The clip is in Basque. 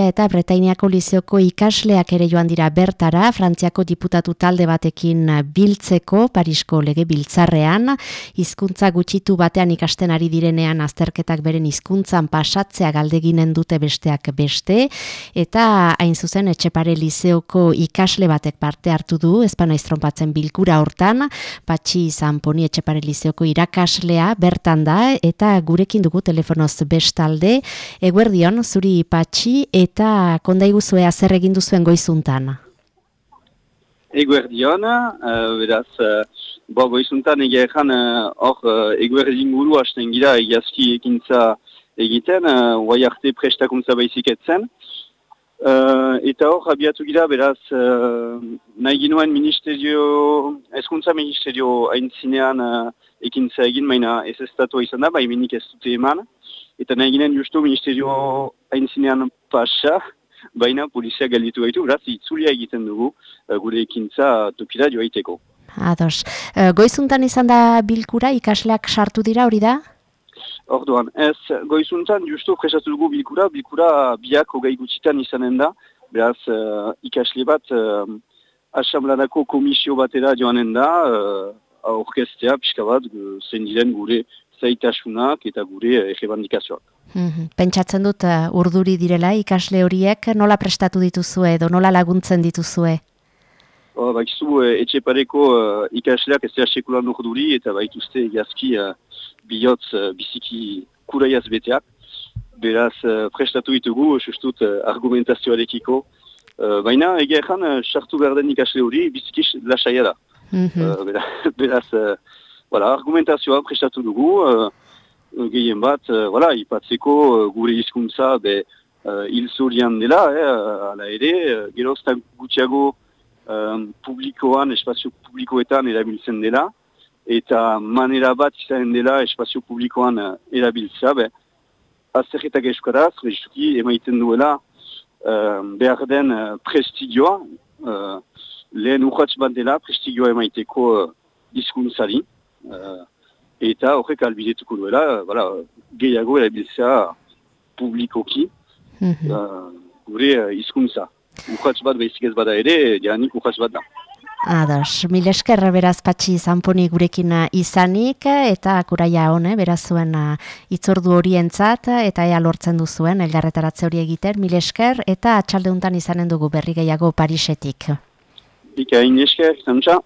eta Bretainiako lizeoko ikasleak ere joan dira bertara, Frantziako diputatu talde batekin biltzeko, Parisko lege biltzarrean, hizkuntza gutxitu batean ikasten ari direnean azterketak beren hizkuntzan pasatzea galdeginen dute besteak beste, eta hain zuzen etxepare lizeoko ikasle batek parte hartu du, espana iztronpatzen bilkura hortan, patxi zanponi etxepare lizeoko irakaslea bertan da, eta gurekin dugu telefonoz bestalde, eguerdion, zuri patxi, eta konda iguzue zer egin duzuen goizuntan? Eguerdion, uh, beraz, uh, bo, goizuntan egeran eh, hor uh, eguerdin guru hasten gira egiazki ekintza egiten, uh, arte prestakuntza baizik etzen. Uh, eta hor, abiatu gira, beraz, uh, nahi ginoen ministerio, eskuntza ministerio haintzinean uh, ekintza egin, maina ez estatua izan da, bai ez dute eman. Eta nahi ginen justu ministerio haintzinean pasa, baina polizia galditu gaitu, beraz, itzulia egiten dugu uh, gure ekintza topira joaiteko. Ados. Uh, goizuntan izan da bilkura, ikasleak sartu dira hori da? Orduan, ez, goizuntan justu presatu dugu bilkura, bilkura biak hogei gutxitan izanen da, beraz, uh, ikasle bat, uh, asamlanako komisio batera joanen da, uh, orkestea, pixka bat, zein diren gure zaitasunak eta gure errebandikazioak. Mm Pentsatzen dut uh, urduri direla ikasle horiek nola prestatu dituzue edo nola laguntzen dituzue? Oh, Bakizu eh, etxe pareko uh, ikasleak ez da sekulan urduri eta baituzte jazki uh, bihotz uh, biziki kuraiaz beteak. Beraz uh, prestatu ditugu, sustut uh, argumentazioarekiko. Uh, baina egia ezan, sartu uh, behar den ikasle hori biziki lasaia da. Mm -hmm. uh, beraz, uh, voilà, argumentazioa prestatu dugu. Uh, gehien bat, uh, voilà, ipatzeko uh, gure hizkuntza be uh, hil zurian dela, eh, ala ere, uh, geroztak gutxiago um, publikoan, espazio publikoetan erabiltzen dela, eta manera bat izan dela espazio publikoan uh, erabiltza, be, azterretak euskaraz, rezuki emaiten duela uh, behar den uh, prestigioa, uh, lehen urratz bat dela prestigioa emaiteko uh, izkuntzari, uh, eta horrek albidetuko duela, bala, gehiago erabiltzea publikoki, mm -hmm. uh, gure uh, izkuntza. Urratz bat behizik ez bada ere, janik urratz bat da. Ados, mil esker beraz patxi zanponi gurekin izanik eta kuraia hone, beraz zuen itzordu horientzat eta ea lortzen duzuen elgarretaratze hori egiten, mil esker eta atxaldeuntan izanen dugu berri gehiago Parisetik. Bika, in esker, zantza.